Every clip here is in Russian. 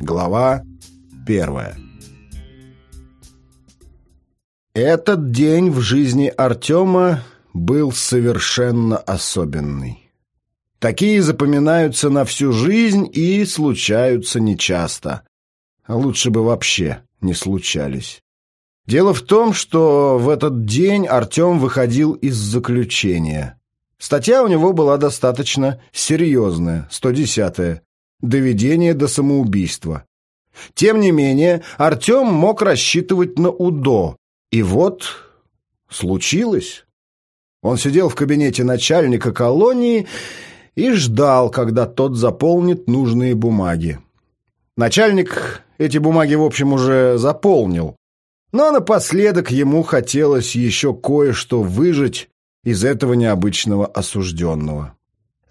Глава первая Этот день в жизни Артема был совершенно особенный. Такие запоминаются на всю жизнь и случаются нечасто. А лучше бы вообще не случались. Дело в том, что в этот день Артем выходил из заключения. Статья у него была достаточно серьезная, 110-я, доведение до самоубийства. Тем не менее, Артем мог рассчитывать на УДО. И вот случилось. Он сидел в кабинете начальника колонии и ждал, когда тот заполнит нужные бумаги. Начальник эти бумаги, в общем, уже заполнил. Но напоследок ему хотелось еще кое-что выжить из этого необычного осужденного.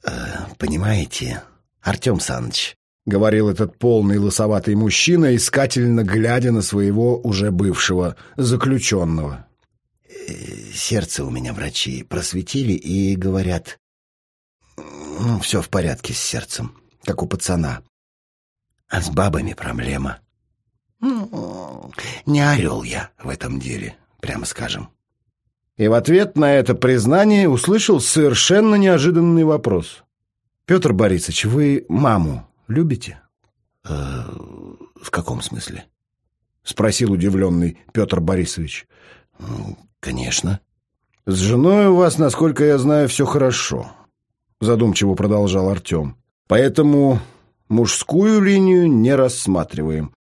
«Э, «Понимаете, Артем Саныч», — говорил этот полный лысоватый мужчина, искательно глядя на своего уже бывшего заключенного. «э, «Сердце у меня врачи просветили и говорят, ну, все в порядке с сердцем, как у пацана. А с бабами проблема. Ну, не орел я в этом деле, прямо скажем». И в ответ на это признание услышал совершенно неожиданный вопрос. «Петр Борисович, вы маму любите?» э, «В каком смысле?» — спросил удивленный Петр Борисович. «Ну, конечно». «С женой у вас, насколько я знаю, все хорошо», — задумчиво продолжал Артем. «Поэтому мужскую линию не рассматриваем.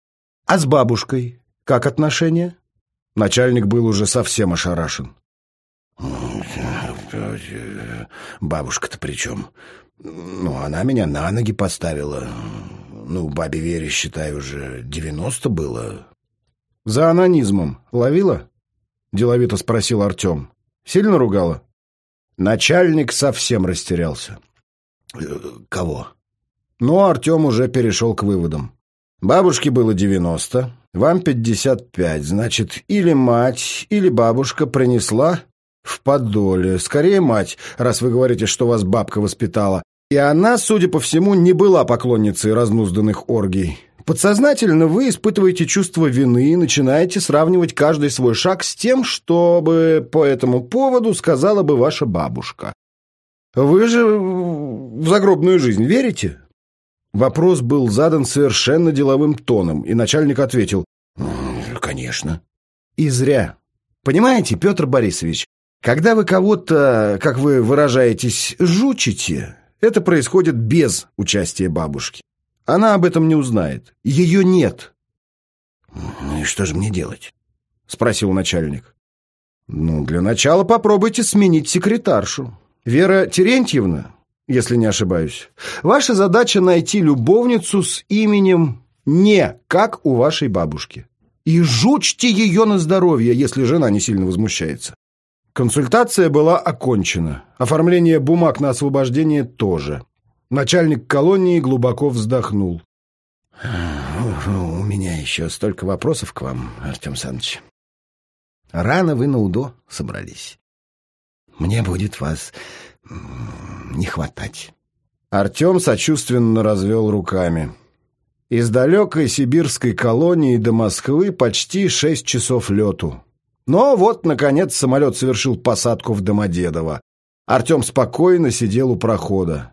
А с бабушкой как отношения?» Начальник был уже совсем ошарашен. «Бабушка-то при чем? Ну, она меня на ноги поставила. Ну, бабе Вере, считай, уже девяносто было. За анонизмом ловила? Деловито спросил Артем. Сильно ругала? Начальник совсем растерялся. Э, кого? Ну, Артем уже перешел к выводам. Бабушке было девяносто, вам пятьдесят пять. Значит, или мать, или бабушка принесла в подоле. Скорее мать, раз вы говорите, что вас бабка воспитала. И она, судя по всему, не была поклонницей разнузданных оргий. Подсознательно вы испытываете чувство вины и начинаете сравнивать каждый свой шаг с тем, что бы по этому поводу сказала бы ваша бабушка. Вы же в загробную жизнь верите? Вопрос был задан совершенно деловым тоном, и начальник ответил «Конечно». И зря. Понимаете, Петр Борисович, когда вы кого-то, как вы выражаетесь, жучите, это происходит без участия бабушки. Она об этом не узнает. Ее нет. «Ну и что же мне делать?» — спросил начальник. «Ну, для начала попробуйте сменить секретаршу. Вера Терентьевна, если не ошибаюсь, ваша задача найти любовницу с именем не как у вашей бабушки. И жучьте ее на здоровье, если жена не сильно возмущается. Консультация была окончена. Оформление бумаг на освобождение тоже. Начальник колонии глубоко вздохнул. «У меня еще столько вопросов к вам, Артем Саныч. Рано вы на УДО собрались. Мне будет вас не хватать». Артем сочувственно развел руками. Из далекой сибирской колонии до Москвы почти шесть часов лету. Но вот, наконец, самолет совершил посадку в Домодедово. Артем спокойно сидел у прохода.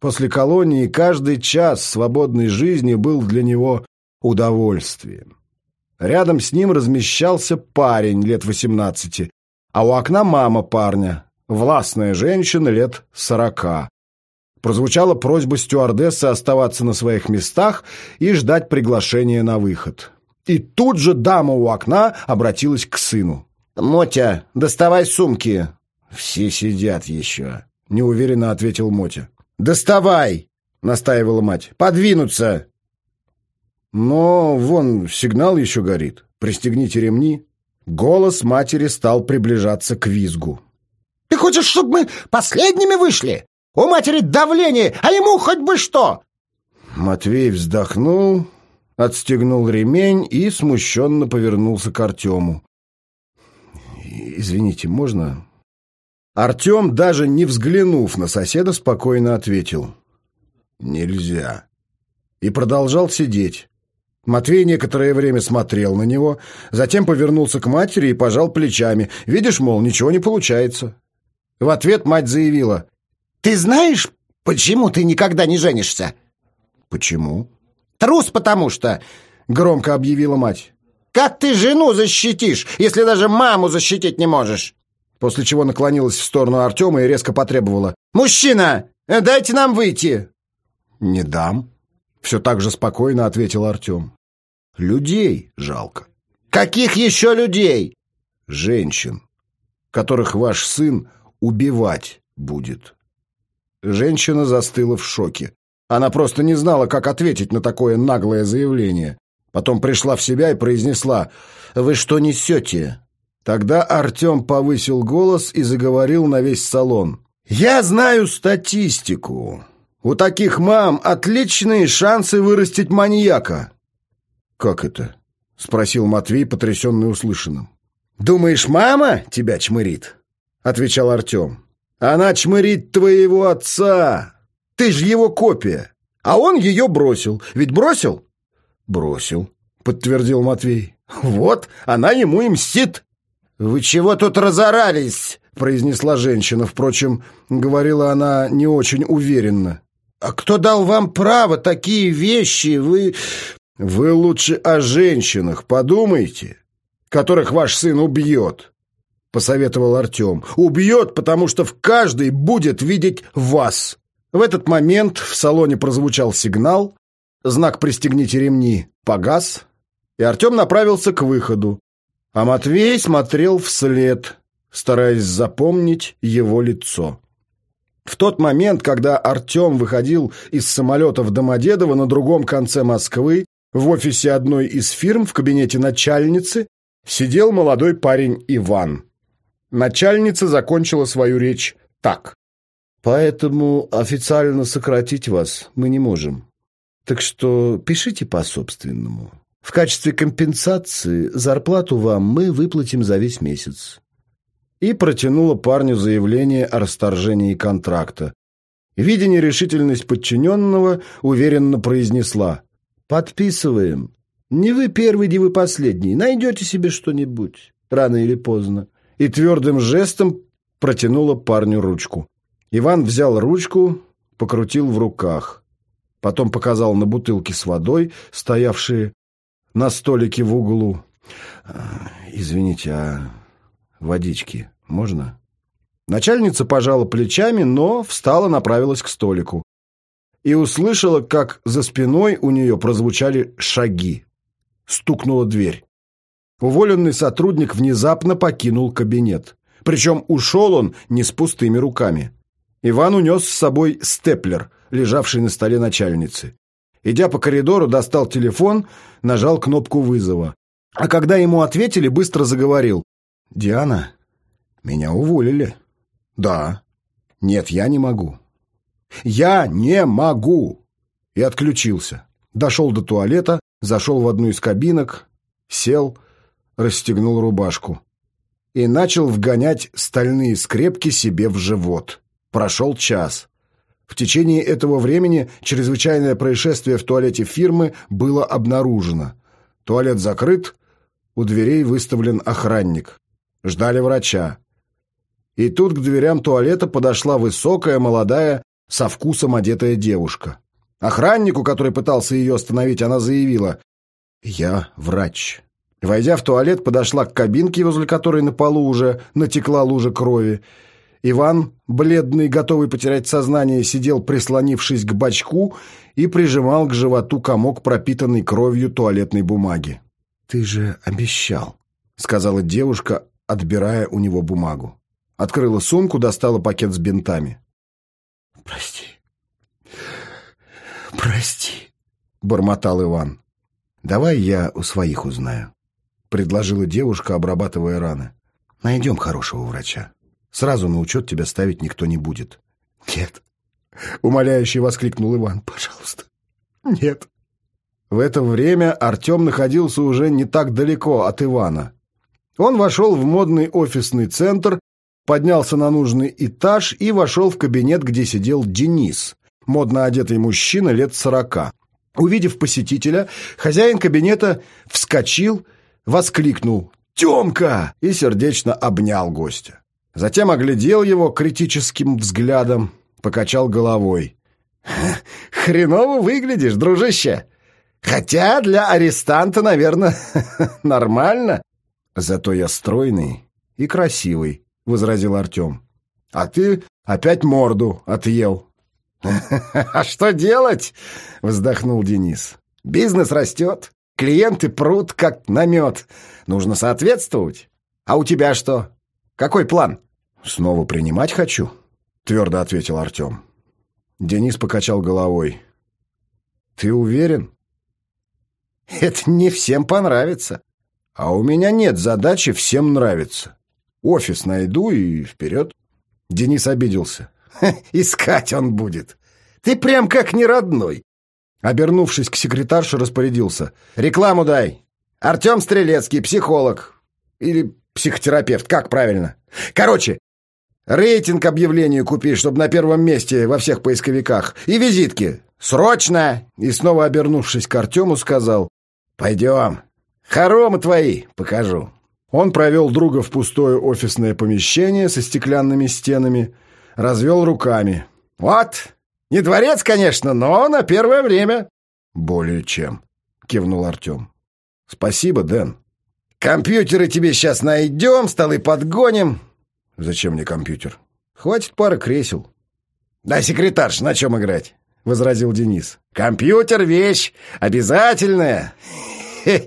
После колонии каждый час свободной жизни был для него удовольствием. Рядом с ним размещался парень лет восемнадцати, а у окна мама парня, властная женщина лет сорока. Прозвучала просьба стюардессы оставаться на своих местах и ждать приглашения на выход. И тут же дама у окна обратилась к сыну. «Мотя, доставай сумки!» «Все сидят еще», — неуверенно ответил Мотя. «Доставай!» — настаивала мать. «Подвинуться!» Но вон сигнал еще горит. Пристегните ремни. Голос матери стал приближаться к визгу. «Ты хочешь, чтобы мы последними вышли? У матери давление, а ему хоть бы что!» Матвей вздохнул, отстегнул ремень и смущенно повернулся к Артему. «Извините, можно?» Артем, даже не взглянув на соседа, спокойно ответил. «Нельзя». И продолжал сидеть. Матвей некоторое время смотрел на него, затем повернулся к матери и пожал плечами. Видишь, мол, ничего не получается. В ответ мать заявила. «Ты знаешь, почему ты никогда не женишься?» «Почему?» «Трус, потому что...» — громко объявила мать. «Как ты жену защитишь, если даже маму защитить не можешь?» После чего наклонилась в сторону Артема и резко потребовала. «Мужчина, дайте нам выйти!» «Не дам», — все так же спокойно ответил Артем. «Людей жалко». «Каких еще людей?» «Женщин, которых ваш сын убивать будет». Женщина застыла в шоке. Она просто не знала, как ответить на такое наглое заявление. Потом пришла в себя и произнесла «Вы что несете?» Тогда Артем повысил голос и заговорил на весь салон. «Я знаю статистику. У таких мам отличные шансы вырастить маньяка». «Как это?» — спросил Матвей, потрясенный услышанным. «Думаешь, мама тебя чмырит?» — отвечал Артем. «Она чмырит твоего отца. Ты ж его копия. А он ее бросил. Ведь бросил?» «Бросил», — подтвердил Матвей. «Вот, она ему и мстит». «Вы чего тут разорались?» — произнесла женщина. Впрочем, говорила она не очень уверенно. «А кто дал вам право такие вещи? Вы...» «Вы лучше о женщинах подумайте, которых ваш сын убьет», — посоветовал Артем. «Убьет, потому что в каждой будет видеть вас». В этот момент в салоне прозвучал сигнал, знак «Пристегните ремни» погас, и Артем направился к выходу. А Матвей смотрел вслед, стараясь запомнить его лицо. В тот момент, когда Артем выходил из самолета в Домодедово на другом конце Москвы, в офисе одной из фирм в кабинете начальницы сидел молодой парень Иван. Начальница закончила свою речь так. «Поэтому официально сократить вас мы не можем. Так что пишите по-собственному». В качестве компенсации зарплату вам мы выплатим за весь месяц. И протянула парню заявление о расторжении контракта. Видя нерешительность подчиненного, уверенно произнесла. «Подписываем. Не вы первый, не вы последний. Найдете себе что-нибудь, рано или поздно». И твердым жестом протянула парню ручку. Иван взял ручку, покрутил в руках. Потом показал на бутылки с водой, стоявшие на столике в углу. «Извините, а водички можно?» Начальница пожала плечами, но встала, направилась к столику. И услышала, как за спиной у нее прозвучали шаги. Стукнула дверь. Уволенный сотрудник внезапно покинул кабинет. Причем ушел он не с пустыми руками. Иван унес с собой степлер, лежавший на столе начальницы. Идя по коридору, достал телефон, нажал кнопку вызова. А когда ему ответили, быстро заговорил. «Диана, меня уволили». «Да». «Нет, я не могу». «Я не могу!» И отключился. Дошел до туалета, зашел в одну из кабинок, сел, расстегнул рубашку. И начал вгонять стальные скрепки себе в живот. Прошел час. В течение этого времени чрезвычайное происшествие в туалете фирмы было обнаружено. Туалет закрыт, у дверей выставлен охранник. Ждали врача. И тут к дверям туалета подошла высокая, молодая, со вкусом одетая девушка. Охраннику, который пытался ее остановить, она заявила «Я врач». Войдя в туалет, подошла к кабинке, возле которой на полу уже натекла лужа крови, Иван, бледный, готовый потерять сознание, сидел, прислонившись к бачку, и прижимал к животу комок пропитанной кровью туалетной бумаги. «Ты же обещал», — сказала девушка, отбирая у него бумагу. Открыла сумку, достала пакет с бинтами. «Прости, прости», — бормотал Иван. «Давай я у своих узнаю», — предложила девушка, обрабатывая раны. «Найдем хорошего врача». Сразу на учет тебя ставить никто не будет. Нет. Умоляюще воскликнул Иван. Пожалуйста. Нет. В это время Артем находился уже не так далеко от Ивана. Он вошел в модный офисный центр, поднялся на нужный этаж и вошел в кабинет, где сидел Денис, модно одетый мужчина лет сорока. Увидев посетителя, хозяин кабинета вскочил, воскликнул «Темка!» и сердечно обнял гостя. Затем оглядел его критическим взглядом, покачал головой. «Хреново выглядишь, дружище! Хотя для арестанта, наверное, нормально. Зато я стройный и красивый», — возразил Артем. «А ты опять морду отъел». «А что делать?» — вздохнул Денис. «Бизнес растет, клиенты прут, как намет. Нужно соответствовать. А у тебя что? Какой план?» «Снова принимать хочу», — твердо ответил Артем. Денис покачал головой. «Ты уверен?» «Это не всем понравится. А у меня нет задачи всем нравиться. Офис найду и вперед». Денис обиделся. «Искать он будет. Ты прям как не родной». Обернувшись к секретарше, распорядился. «Рекламу дай. Артем Стрелецкий, психолог. Или психотерапевт, как правильно? Короче, рейтинг объявлению купи, чтобы на первом месте во всех поисковиках. И визитки. Срочно!» И снова обернувшись к Артему, сказал. «Пойдем. Хоромы твои покажу». Он провел друга в пустое офисное помещение со стеклянными стенами, развел руками. «Вот, не дворец, конечно, но на первое время». «Более чем», — кивнул Артем. «Спасибо, Дэн». «Компьютеры тебе сейчас найдем, столы подгоним». «Зачем мне компьютер? Хватит пары кресел». «Да, секретарш, на чем играть?» — возразил Денис. «Компьютер — вещь обязательная».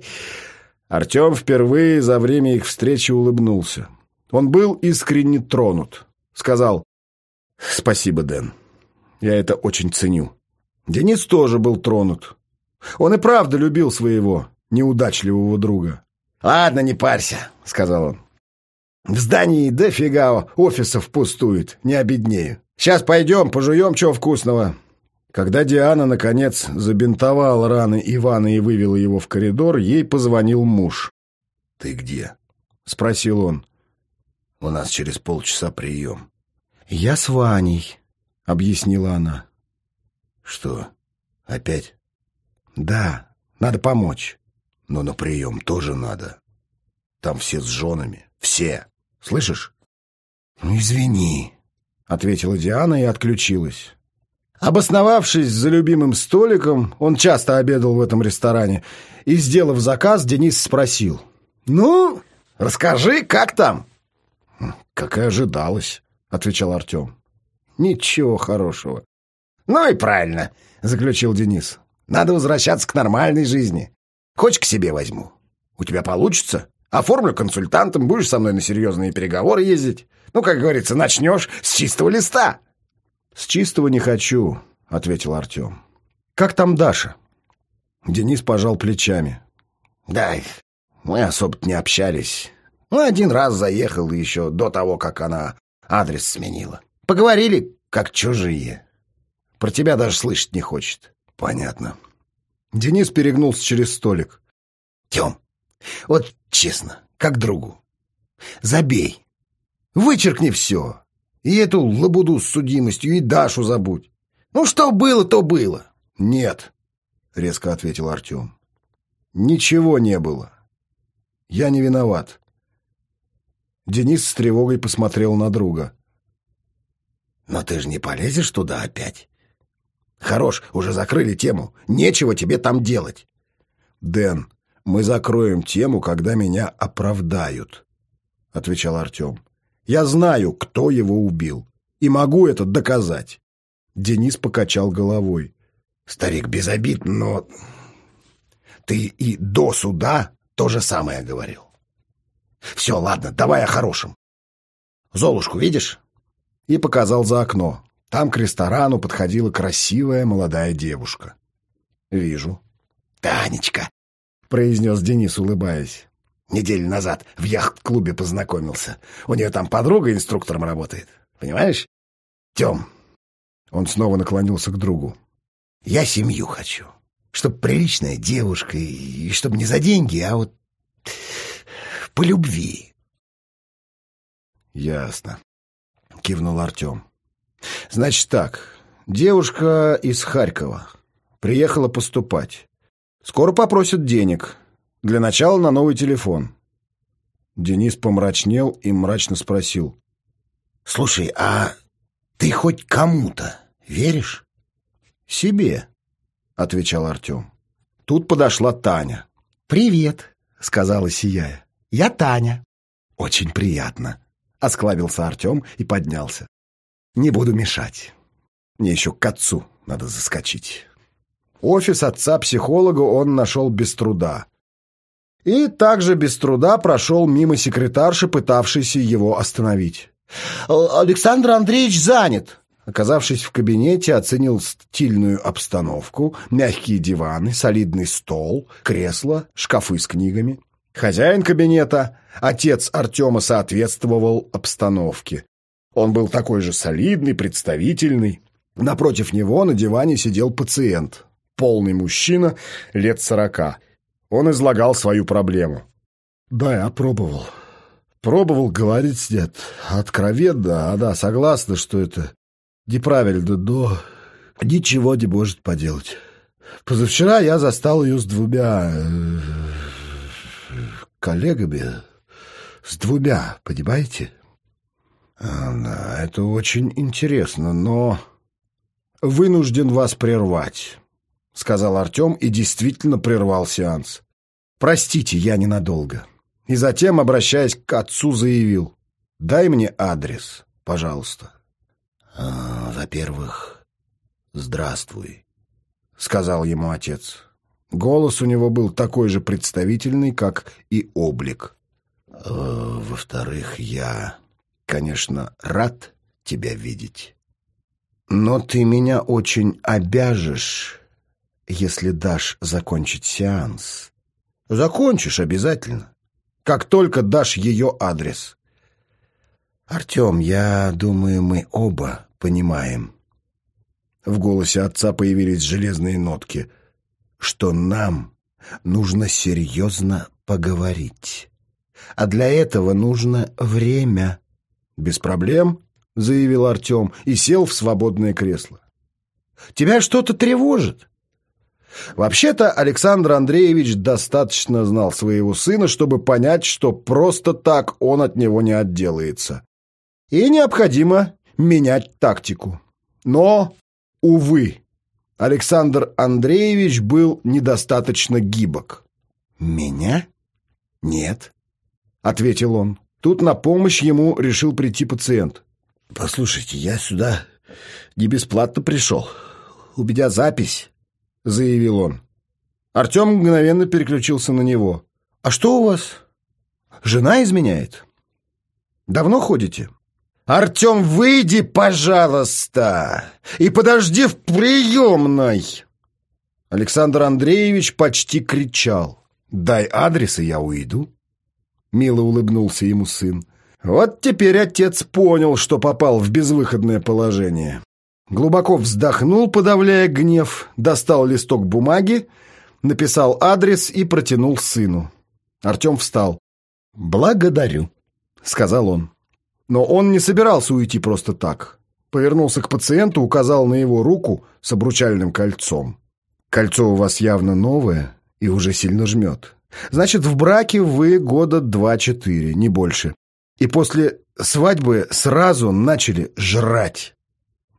Артем впервые за время их встречи улыбнулся. Он был искренне тронут. Сказал «Спасибо, Дэн. Я это очень ценю». Денис тоже был тронут. Он и правда любил своего неудачливого друга. «Ладно, не парься», — сказал он. «В здании дофига офисов пустует, не обеднею. Сейчас пойдем, пожуем чего вкусного. Когда Диана, наконец, забинтовала раны Ивана и вывела его в коридор, ей позвонил муж. «Ты где?» — спросил он. «У нас через полчаса прием». «Я с Ваней», — объяснила она. «Что, опять?» «Да, надо помочь. Но на прием тоже надо. Там все с женами. Все. Слышишь?» «Ну, извини», — ответила Диана и отключилась. Обосновавшись за любимым столиком, он часто обедал в этом ресторане, и, сделав заказ, Денис спросил. «Ну, расскажи, как там?» «Как и ожидалось», — отвечал Артем. «Ничего хорошего». «Ну и правильно», — заключил Денис. «Надо возвращаться к нормальной жизни. Хочешь, к себе возьму? У тебя получится? Оформлю консультантом, будешь со мной на серьезные переговоры ездить. Ну, как говорится, начнешь с чистого листа». «С чистого не хочу», — ответил Артем. «Как там Даша?» Денис пожал плечами. «Да, мы особо не общались. Ну, один раз заехал еще до того, как она адрес сменила. Поговорили, как чужие. Про тебя даже слышать не хочет». «Понятно». Денис перегнулся через столик. «Тем, вот честно, как другу, забей. Вычеркни все. И эту лабуду с судимостью, и Дашу забудь. Ну, что было, то было. Нет, резко ответил Артем. Ничего не было. Я не виноват. Денис с тревогой посмотрел на друга. Но ты же не полезешь туда опять. Хорош, уже закрыли тему. Нечего тебе там делать. Дэн, мы закроем тему, когда меня оправдают, отвечал Артем. Я знаю, кто его убил, и могу это доказать. Денис покачал головой. Старик без но ты и до суда то же самое говорил. Все, ладно, давай о хорошем. Золушку видишь? И показал за окно. Там к ресторану подходила красивая молодая девушка. Вижу. Танечка, произнес Денис, улыбаясь. Неделю назад в яхт-клубе познакомился. У нее там подруга инструктором работает. Понимаешь? Тем. Он снова наклонился к другу. Я семью хочу. Чтоб приличная девушка, и чтоб не за деньги, а вот по любви. Ясно. Кивнул Артем. Значит так, девушка из Харькова. Приехала поступать. Скоро попросят денег. Для начала на новый телефон. Денис помрачнел и мрачно спросил. «Слушай, а ты хоть кому-то веришь?» «Себе», — отвечал Артем. Тут подошла Таня. «Привет», — сказала сияя. «Я Таня». «Очень приятно», — осклабился Артем и поднялся. «Не буду мешать. Мне еще к отцу надо заскочить». Офис отца-психолога он нашел без труда и также без труда прошел мимо секретарши, пытавшейся его остановить. «Александр Андреевич занят!» Оказавшись в кабинете, оценил стильную обстановку, мягкие диваны, солидный стол, кресло, шкафы с книгами. Хозяин кабинета, отец Артема, соответствовал обстановке. Он был такой же солидный, представительный. Напротив него на диване сидел пациент, полный мужчина лет сорока. Он излагал свою проблему. «Да, я пробовал. Пробовал говорить нет. Откровенно, а да, согласна, что это неправильно, но ничего не может поделать. Позавчера я застал ее с двумя э, коллегами. С двумя, понимаете?» «Да, это очень интересно, но...» «Вынужден вас прервать сказал Артем и действительно прервал сеанс. «Простите, я ненадолго». И затем, обращаясь к отцу, заявил. «Дай мне адрес, пожалуйста». А, «Во-первых, здравствуй», — сказал ему отец. Голос у него был такой же представительный, как и облик. А, «Во-вторых, я, конечно, рад тебя видеть». «Но ты меня очень обяжешь если дашь закончить сеанс. Закончишь обязательно. Как только дашь ее адрес. Артем, я думаю, мы оба понимаем. В голосе отца появились железные нотки, что нам нужно серьезно поговорить. А для этого нужно время. Без проблем, заявил Артем и сел в свободное кресло. Тебя что-то тревожит? Вообще-то Александр Андреевич достаточно знал своего сына, чтобы понять, что просто так он от него не отделается. И необходимо менять тактику. Но, увы, Александр Андреевич был недостаточно гибок. «Меня? Нет», — ответил он. Тут на помощь ему решил прийти пациент. «Послушайте, я сюда не бесплатно пришел. У меня запись заявил он. Артем мгновенно переключился на него. «А что у вас? Жена изменяет? Давно ходите?» «Артем, выйди, пожалуйста, и подожди в приемной!» Александр Андреевич почти кричал. «Дай адрес, и я уйду». Мило улыбнулся ему сын. Вот теперь отец понял, что попал в безвыходное положение. Глубоко вздохнул, подавляя гнев, достал листок бумаги, написал адрес и протянул сыну. Артем встал. «Благодарю», — сказал он. Но он не собирался уйти просто так. Повернулся к пациенту, указал на его руку с обручальным кольцом. «Кольцо у вас явно новое и уже сильно жмет. Значит, в браке вы года два-четыре, не больше. И после свадьбы сразу начали жрать».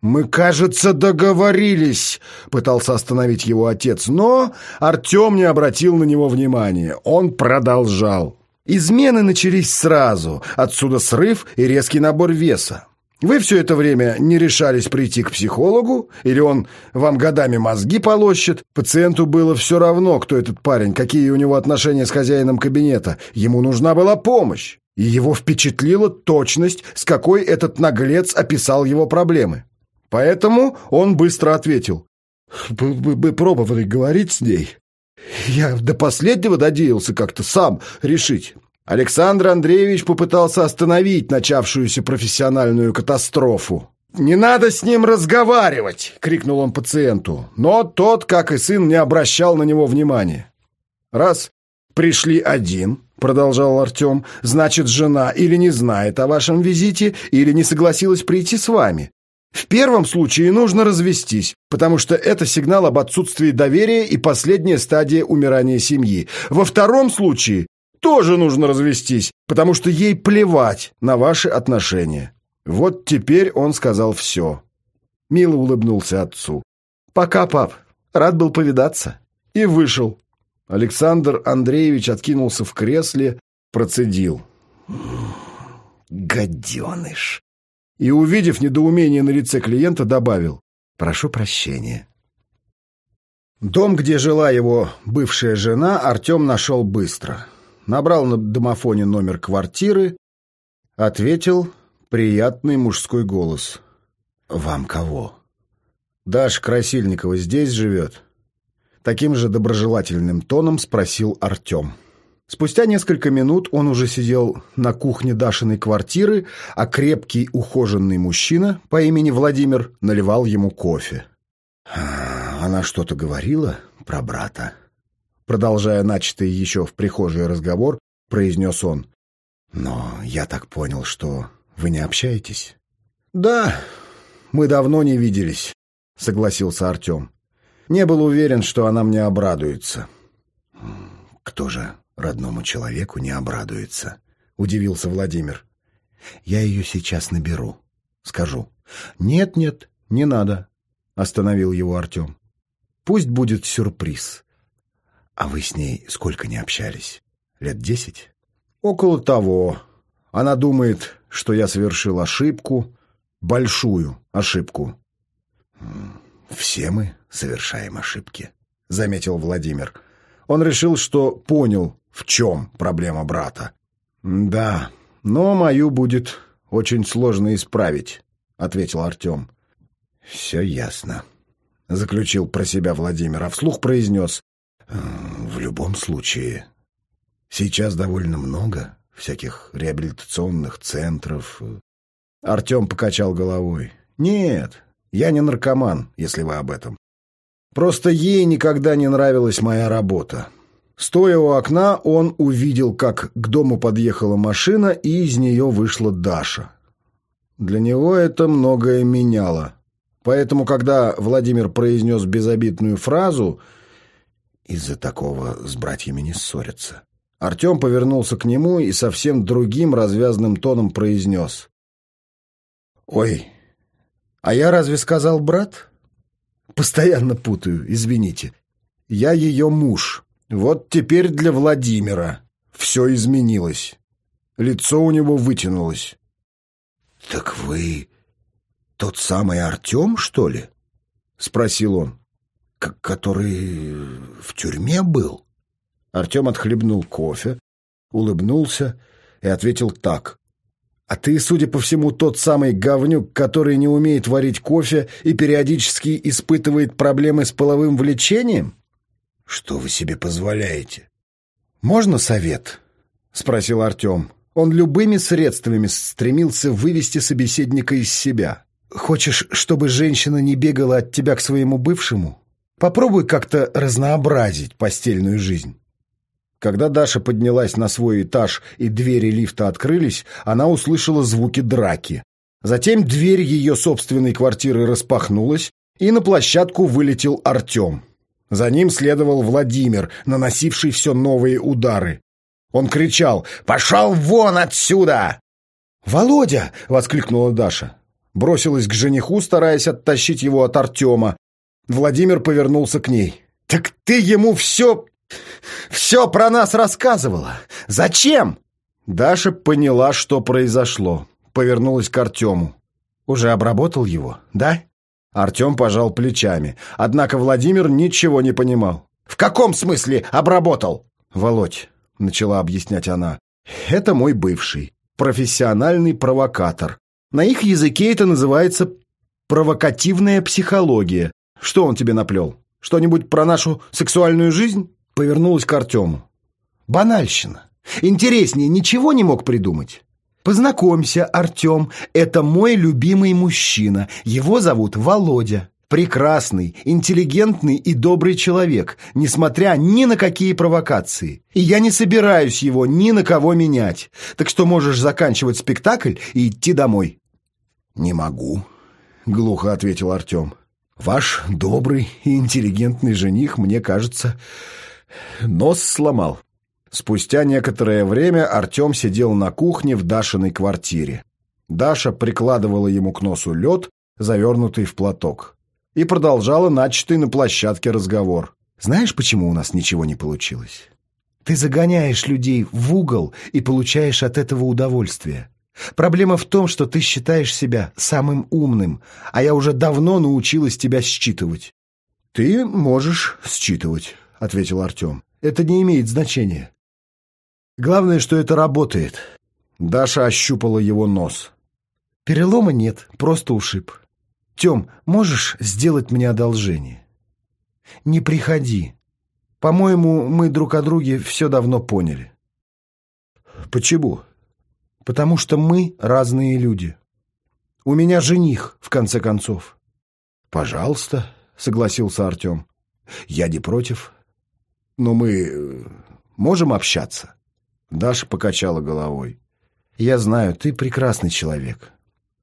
«Мы, кажется, договорились», — пытался остановить его отец, но Артем не обратил на него внимания. Он продолжал. Измены начались сразу, отсюда срыв и резкий набор веса. Вы все это время не решались прийти к психологу, или он вам годами мозги полощет. Пациенту было все равно, кто этот парень, какие у него отношения с хозяином кабинета. Ему нужна была помощь. И его впечатлила точность, с какой этот наглец описал его проблемы. Поэтому он быстро ответил. «Вы пробовали говорить с ней? Я до последнего надеялся как-то сам решить». Александр Андреевич попытался остановить начавшуюся профессиональную катастрофу. «Не надо с ним разговаривать!» — крикнул он пациенту. Но тот, как и сын, не обращал на него внимания. «Раз пришли один», — продолжал Артем, — «значит, жена или не знает о вашем визите, или не согласилась прийти с вами. В первом случае нужно развестись, потому что это сигнал об отсутствии доверия и последняя стадия умирания семьи. Во втором случае тоже нужно развестись, потому что ей плевать на ваши отношения. Вот теперь он сказал все. Мило улыбнулся отцу. «Пока, пап. Рад был повидаться». И вышел. Александр Андреевич откинулся в кресле, процедил. «Гаденыш!» И, увидев недоумение на лице клиента, добавил «Прошу прощения». Дом, где жила его бывшая жена, Артем нашел быстро. Набрал на домофоне номер квартиры, ответил приятный мужской голос. «Вам кого?» «Даша Красильникова здесь живет?» Таким же доброжелательным тоном спросил Артем. Спустя несколько минут он уже сидел на кухне Дашиной квартиры, а крепкий ухоженный мужчина по имени Владимир наливал ему кофе. «А, «Она что-то говорила про брата?» Продолжая начатый еще в прихожей разговор, произнес он. «Но я так понял, что вы не общаетесь?» «Да, мы давно не виделись», — согласился Артем. «Не был уверен, что она мне обрадуется». «Кто же родному человеку не обрадуется», — удивился Владимир. «Я ее сейчас наберу. Скажу». «Нет-нет, не надо», — остановил его Артем. «Пусть будет сюрприз». «А вы с ней сколько не общались? Лет десять?» «Около того. Она думает, что я совершил ошибку, большую ошибку». «Все мы совершаем ошибки», — заметил Владимир. Он решил, что понял в чем проблема брата. «Да, но мою будет очень сложно исправить», — ответил Артем. «Все ясно», — заключил про себя Владимир, а вслух произнес. «В любом случае, сейчас довольно много всяких реабилитационных центров». Артем покачал головой. «Нет, я не наркоман, если вы об этом. Просто ей никогда не нравилась моя работа. Стоя у окна, он увидел, как к дому подъехала машина, и из нее вышла Даша. Для него это многое меняло. Поэтому, когда Владимир произнес безобидную фразу «Из-за такого с братьями не ссорятся», Артем повернулся к нему и совсем другим развязным тоном произнес «Ой, а я разве сказал брат?» «Постоянно путаю, извините. Я ее муж». Вот теперь для Владимира все изменилось. Лицо у него вытянулось. — Так вы тот самый Артем, что ли? — спросил он. — Который в тюрьме был? Артем отхлебнул кофе, улыбнулся и ответил так. «А ты, судя по всему, тот самый говнюк, который не умеет варить кофе и периодически испытывает проблемы с половым влечением?» «Что вы себе позволяете?» «Можно совет?» — спросил Артем. Он любыми средствами стремился вывести собеседника из себя. «Хочешь, чтобы женщина не бегала от тебя к своему бывшему? Попробуй как-то разнообразить постельную жизнь». Когда Даша поднялась на свой этаж и двери лифта открылись, она услышала звуки драки. Затем дверь ее собственной квартиры распахнулась, и на площадку вылетел Артем. За ним следовал Владимир, наносивший все новые удары. Он кричал «Пошел вон отсюда!» «Володя!» — воскликнула Даша. Бросилась к жениху, стараясь оттащить его от Артема. Владимир повернулся к ней. «Так ты ему все... все про нас рассказывала! Зачем?» Даша поняла, что произошло. Повернулась к Артему. «Уже обработал его, да?» Артем пожал плечами. Однако Владимир ничего не понимал. «В каком смысле обработал?» «Володь», — начала объяснять она, — «это мой бывший, профессиональный провокатор. На их языке это называется провокативная психология. Что он тебе наплел? Что-нибудь про нашу сексуальную жизнь?» Повернулась к Артему. «Банальщина. Интереснее ничего не мог придумать?» Познакомься, Артем, это мой любимый мужчина. Его зовут Володя. Прекрасный, интеллигентный и добрый человек, несмотря ни на какие провокации. И я не собираюсь его ни на кого менять. Так что можешь заканчивать спектакль и идти домой. Не могу. глухо ответил Артем. «Ваш добрый и интеллигентный жених, мне кажется, нос сломал». Спустя некоторое время Артем сидел на кухне в Дашиной квартире. Даша прикладывала ему к носу лед, завернутый в платок, и продолжала начатый на площадке разговор. «Знаешь, почему у нас ничего не получилось? Ты загоняешь людей в угол и получаешь от этого удовольствие. Проблема в том, что ты считаешь себя самым умным, а я уже давно научилась тебя считывать». «Ты можешь считывать», — ответил Артем. «Это не имеет значения. Главное, что это работает». Даша ощупала его нос. «Перелома нет, просто ушиб. Тем, можешь сделать мне одолжение? Не приходи. По-моему, мы друг о друге все давно поняли». «Почему?» потому что мы разные люди. У меня жених, в конце концов. Пожалуйста, согласился Артем. Я не против. Но мы э, можем общаться. Даша покачала головой. Я знаю, ты прекрасный человек.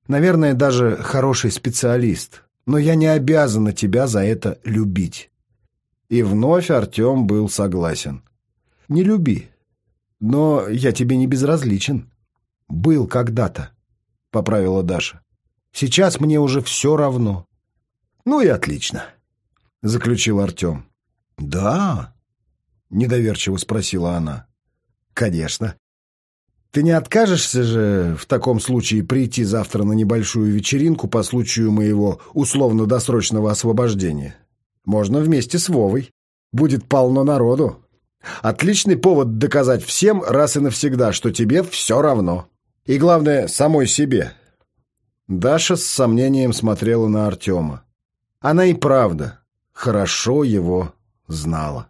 Наверное, даже хороший специалист. Но я не обязана тебя за это любить. И вновь Артем был согласен. Не люби. Но я тебе не безразличен. «Был когда-то», — поправила Даша. «Сейчас мне уже все равно». «Ну и отлично», — заключил Артем. «Да?» — недоверчиво спросила она. «Конечно. Ты не откажешься же в таком случае прийти завтра на небольшую вечеринку по случаю моего условно-досрочного освобождения? Можно вместе с Вовой. Будет полно народу. Отличный повод доказать всем раз и навсегда, что тебе все равно». И главное, самой себе. Даша с сомнением смотрела на Артема. Она и правда хорошо его знала.